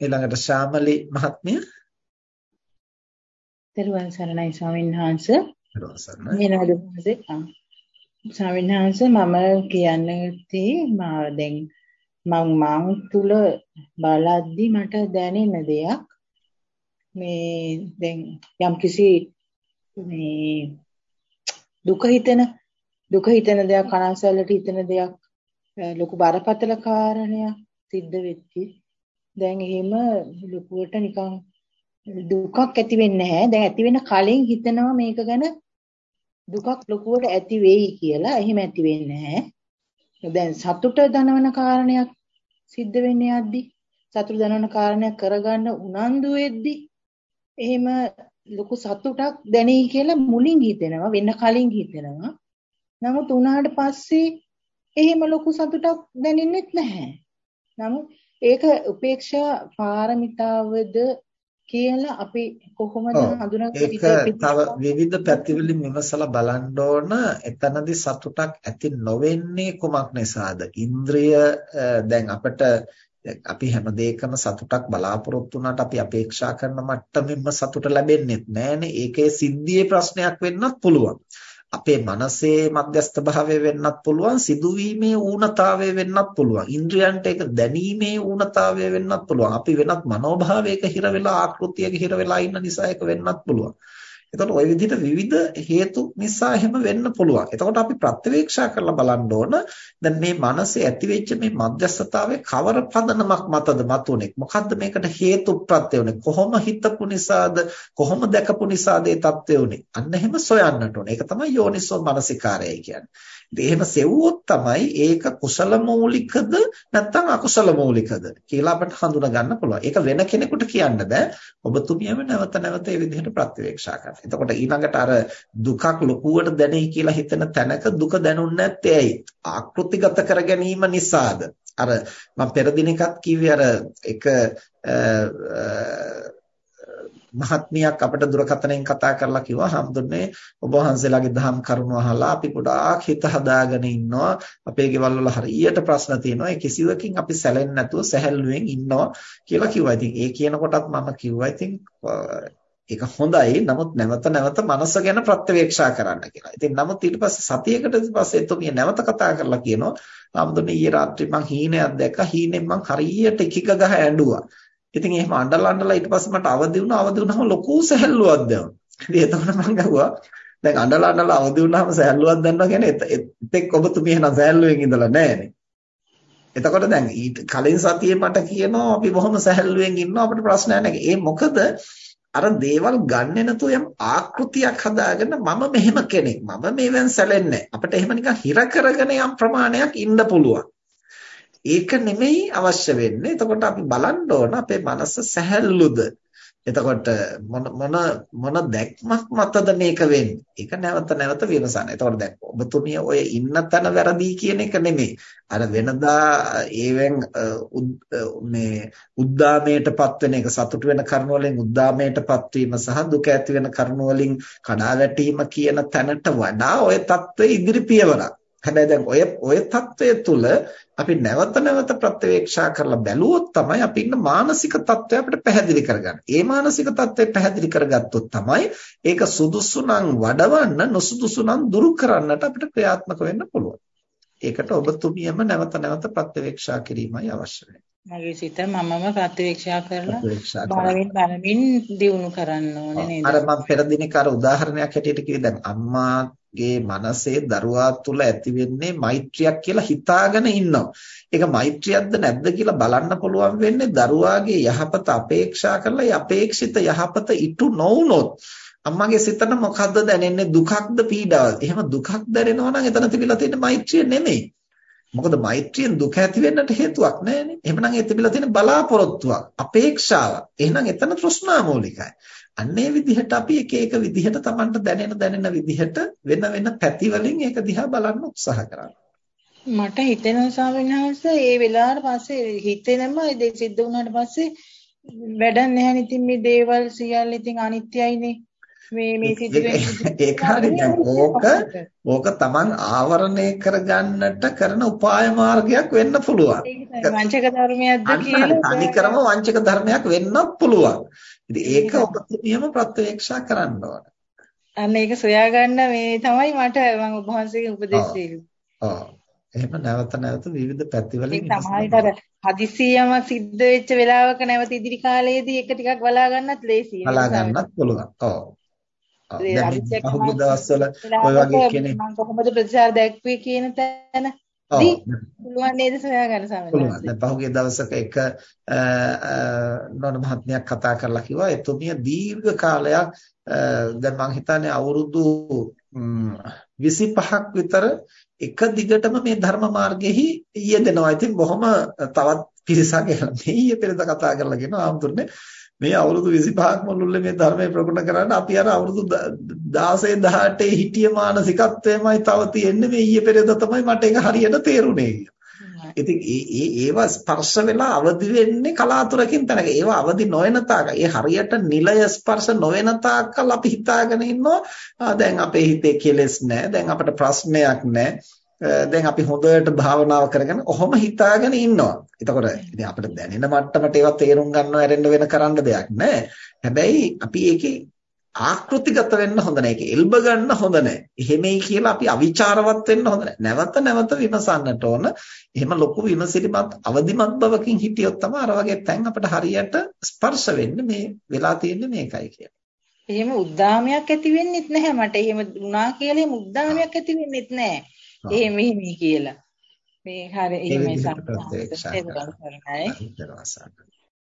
ඊළඟට ශාමලි මහත්මිය. දරුවන් සරණයි ස්වාමීන් වහන්සේ. ස්වාමීන් වහන්සේ මම කියන්නේ මා දැන් මං මං තුල බලද්දි මට දැනෙන දෙයක්. මේ දැන් යම්කිසි මේ දුක හිතෙන දුක හිතෙන දෙයක් කනසල්ලට හිතෙන දෙයක් ලොකු බරපතල කාරණයක් සිද්ධ වෙච්චි දැන් එහෙම ලොකුවට නිකන් දුකක් ඇති වෙන්නේ නැහැ. දැන් ඇති වෙන කලින් හිතනවා මේක ගැන දුකක් ලොකුවට ඇති වෙයි කියලා. එහෙම ඇති වෙන්නේ නැහැ. දැන් සතුට දනවන කාරණයක් සිද්ධ වෙන්නේ යද්දි සතුට දනවන කාරණයක් කරගන්න උනන්දු වෙද්දි එහෙම ලොකු සතුටක් දැනෙයි කියලා මුලින් හිතෙනවා වෙන්න කලින් හිතෙනවා. නමුත් උනාට පස්සේ එහෙම ලොකු සතුටක් දැනෙන්නේ නැහැ. නමුත් ඒක උපේක්ෂා පාරමිතාවද කියලා අපි කොහොමද හඳුනගන්නේ ඒක තව විවිධ පැතිවලින් විමසලා බලන්න ඕන. එතනදී සතුටක් ඇති නොවෙන්නේ කුමක් නිසාද? ඉන්ද්‍රිය දැන් අපිට අපි හැම දෙයකම සතුටක් බලාපොරොත්තු වුණාට අපි අපේක්ෂා කරන මට්ටමින්ම සතුට ලැබෙන්නේ නැහැනේ ඒකේ සිද්ධියේ ප්‍රශ්නයක් වෙන්නත් පුළුවන් අපේ මනසේ මධ්‍යස්ථ භාවය වෙන්නත් පුළුවන් සිදුවීමේ ඌනතාවය වෙන්නත් පුළුවන්. ඉන්ද්‍රයන්ට ඒක දැනීමේ ඌනතාවය වෙන්නත් පුළුවන්. අපි වෙනත් මනෝභාවයක හිර වෙලා ආකෘතියක හිර වෙලා ඉන්න නිසා ඒක වෙන්නත් පුළුවන්. එතකොට ওই විදිහට විවිධ හේතු නිසා එහෙම වෙන්න පුළුවන්. එතකොට අපි ප්‍රත්‍යවේක්ෂා කරලා බලන්න ඕන දැන් මේ මනසේ ඇතිවෙච්ච මේ මධ්‍යස්ථතාවයේ කවර පදනමක් මතද මතුනේ? මොකද්ද මේකට හේතු ප්‍රත්‍ය උනේ? කොහොම හිතපු නිසාද? කොහොම දැකපු නිසාද මේ தත්ත්වය උනේ? අන්න එහෙම සොයන්නට ඕනේ. ඒක තමයි යෝනිසෝ මනසිකාරයයි කියන්නේ. එහෙම සෙව්වොත් තමයි ඒක කුසල මූලිකද නැත්නම් අකුසල මූලිකද කියලා අපිට හඳුනා ගන්න පුළුවන්. ඒක වෙන කෙනෙකුට කියන්න බෑ. ඔබතුමියම නැවත නැවත මේ විදිහට ප්‍රත්‍යවේක්ෂා කරන්න. එතකොට ඊළඟට අර දුකක් ලොකුවට දැනෙයි කියලා හිතන තැනක දුක දැනුන්නේ නැත්තේ ඇයි? ආකෘතිගත කර ගැනීම නිසාද? අර මම පෙර දිනකත් කිව්වේ අර එක මහත්මියක් අපිට දුරකථනයෙන් කතා කරලා කිව්වා හම්දුන්නේ ඔබ වහන්සේලාගේ දහම් කරුණු අහලා අපි ගොඩාක් හිත හදාගෙන ඉන්නවා අපේ ගෙවල් වල හරියට ප්‍රශ්න තියෙනවා ඒ කිසිවකින් අපි සැලෙන්නේ නැතුව සැහැල්ලුවෙන් ඉන්නවා කියලා කිව්වා. ඉතින් ඒ කියනකොටත් මම කිව්වා ඉතින් ඒක හොඳයි. නමුත් නැවත නැවත මනස ගැන ප්‍රත්‍යවේක්ෂා කරන්න කියලා. ඉතින් නමුත් ඊට පස්සේ සතියකට පස්සේ එතුමිය නැවත කතා කරලා කියනවා ආම්දුනේ ඊයේ රාත්‍රී මං හීනයක් දැක්කා. හීනෙන් මං හරියට කික ගහ ඇඬුවා. ඉතින් එහෙම අඬලා අඬලා ඊට පස්සේ මට අවදි වුණා අවදි වුණාම ලොකු සැහැල්ලුවක් දැනුණා. ඉතින් එතකොට මම ගහුවා දැන් අඬලා අඬලා අවදි වුණාම සැහැල්ලුවක් දැනනවා කියන්නේ එතෙක් ඔබතුමිය එහෙනම් සැහැල්ලුවෙන් ඉඳලා නැහැනේ. එතකොට දැන් කලින් සතියේ මට කියනවා අපි බොහොම සැහැල්ලුවෙන් ඉන්නවා අපිට ප්‍රශ්නයක් නැහැ. ඒ මොකද අර දේවල් ගන්නෙ නැතුව යම් ආකෘතියක් හදාගෙන මම මෙහෙම කෙනෙක් මම මේවෙන් සැලෙන්නේ අපිට එහෙම නිකන් හිර කරගෙන යම් ප්‍රමාණයක් ඉන්න පුළුවන් ඒක නෙමෙයි අවශ්‍ය වෙන්නේ. එතකොට අපි බලන්න ඕන අපේ මනස සැහැල්ලුද? එතකොට මොන මොන මොන දැක්මක් මතද මේක වෙන්නේ? ඒක නැවත නැවත විමසන්න. එතකොට දැන් ඔබතුමිය ඔය ඉන්න තැන වැරදි කියන එක නෙමෙයි. අර වෙනදා ඒවෙන් මේ උද්දාමයටපත් වෙන එක සතුට වෙන කරුණ වලින් උද්දාමයටපත් වීම සහ දුක ඇති වෙන කරුණ වලින් කඩා වැටීම කියන තැනට වඩා ඔය தત્ත්වය ඉදිරි පියවරක්. හැබැයි දැන් ඔය ඔය தত্ত্বය තුල අපි නැවත නැවත ප්‍රත්‍යවේක්ෂා කරලා බැලුවොත් තමයි අපි ඉන්න මානසික தত্ত্বය අපිට පැහැදිලි කරගන්න. ඒ මානසික தত্ত্বය පැහැදිලි කරගත්තොත් තමයි ඒක සුදුසු නම් වඩවන්න නොසුදුසු නම් දුරු කරන්නට අපිට ක්‍රියාත්මක වෙන්න පුළුවන්. ඒකට ඔබතුමියම නැවත නැවත ප්‍රත්‍යවේක්ෂා කිරීමයි අවශ්‍ය වෙන්නේ. මගේ සිත මමම ප්‍රත්‍යවේක්ෂා කරලා බලමින් බලමින් දියුණු කරන්න ඕනේ නේද? අර මම පෙර දිනක අර උදාහරණයක් හැටියට කිව්වේ දැන් අම්මා ගේ මනසේ දරුවා තුල ඇති වෙන්නේ මෛත්‍රියක් කියලා හිතාගෙන ඉන්නවා. ඒක මෛත්‍රියක්ද නැද්ද කියලා බලන්න පුළුවන් වෙන්නේ දරුවාගේ යහපත අපේක්ෂා කරලා ඒ අපේක්ෂිත යහපත ඉටු නොවුනොත් අම්මගේ සිතට මොකද්ද දැනෙන්නේ දුකක්ද පීඩාවක්ද? එහෙම දුකක් දැනෙනවා නම් එතන තිබිලා තියෙන්නේ මෛත්‍රිය නෙමෙයි. මොකද මෛත්‍රියෙන් දුක ඇති වෙන්නට හේතුවක් නැහැනේ. එහෙමනම් ඒ තිබිලා තියෙන බලාපොරොත්තුවක්, අපේක්ෂාවක්. එහෙනම් එතන තෘෂ්ණා මූලිකයි. අන්නේ විදිහට අපි එක එක විදිහට Tamanට දැනෙන දැනෙන විදිහට වෙන වෙන පැති වලින් ඒක දිහා බලන්න උත්සාහ කරන්න. මට හිතෙනවා ස්වාමීන් ඒ වෙලාවට පස්සේ හිතෙනම ඒ සිද්ධ වුණාට පස්සේ වැඩක් නැහැ ඉතින් මේ දේවල් සියල්ල ඉතින් අනිත්‍යයිනේ. මේ මේ සිදුවෙන්නේ ඒක හරි දැන් ඕක ඕක Taman ආවරණය කරගන්නට කරන උපාය මාර්ගයක් වෙන්න පුළුවන්. වංචක ධර්මයක්ද කියලා තනිකරම වංචක ධර්මයක් වෙන්නත් පුළුවන්. ඉතින් ඒක ඔබතුමියම ප්‍රත්‍යක්ෂා කරන්න ඕන. අන්න ඒක සොයා ගන්න මේ තමයි මට මම ඔබ වහන්සේගේ උපදෙස්. එහෙම නැවත නැවත විවිධ පැතිවලින් ඒක සමහරවිට අර හදිසියම සිද්ධ වෙච්ච වෙලාවක නැවත ඉදිරි කාලයේදී ඒක ටිකක් බලා ගන්නත් ලේසියි. බලා ගන්නත් පුළුවන්. ඔව්. පහුගිය දවස්වල ඔය වගේ කෙනෙක් මම කොහොමද ප්‍රතිචාර දැක්වේ කියන තැන පුළුවන් නේද සොයාගන්න සමහරවිට. පුළුවන්. දැන් පහුගිය දවසක එක නෝන මහත්මයක් කතා කරලා කිව්වා එතුමිය දීර්ඝ කාලයක් දැන් මං හිතන්නේ අවුරුදු 25ක් විතර එක දිගටම මේ ධර්ම මාර්ගෙහි යෙදෙනවා. ඉතින් බොහොම තවත් පිරිසක් මේ ඊයේ පෙරේද කතා කරලා කියනවා ආම්තුරනේ මේ අවුරුදු 25ක් මුළුල්ලේ මේ ධර්මයේ ප්‍රගුණ කරන්න අපි අර අවුරුදු 16 18 හිටිය මානසිකත්වයමයි තව තියෙන්නේ මේ ඊයේ පෙරේද තමයි මට ඒක හරියට තේරුනේ ඉතින් ඒ ඒවා ස්පර්ශ වෙලා අවදි වෙන්නේ කලාතුරකින් තැනක. ඒවා අවදි නොවන තාක. ඒ හරියට නිලය ස්පර්ශ නොවන තාක්කල් අපි හිතාගෙන ඉන්නවා දැන් අපේ හිතේ කෙලෙස් නැහැ. දැන් අපිට ප්‍රශ්නයක් නැහැ. දැන් අපි හොඳට භාවනාව කරගෙන ඔහොම හිතාගෙන ඉන්නවා. එතකොට ඉතින් අපිට දැනෙන මට්ටමට ඒවා තේරුම් ගන්නව ඇරෙන්න වෙන කරන්න දෙයක් නැහැ. හැබැයි අපි ඒකේ ආකෘතිගත වෙන්න හොඳ නැහැ. ඒක එල්බ ගන්න හොඳ නැහැ. එහෙමයි කියලා අපි අවිචාරවත් වෙන්න හොඳ නැහැ. නැවත නැවත විමසන්නට ඕන. එහෙම ලොකු විමසිලිමත් අවදිමත් බවකින් හිටියොත් තමයි අර වගේ තැන් අපිට හරියට ස්පර්ශ වෙන්නේ මේ වෙලා තියෙන්නේ මේකයි කියලා. එහෙම උද්දාමයක් ඇති වෙන්නෙත් නැහැ මට. එහෙම වුණා කියලා එහෙම උද්දාමයක් ඇති වෙන්නෙත් නැහැ. එහෙම එහෙමයි කියලා. මේ හරිය එහෙමයි සම්පූර්ණ.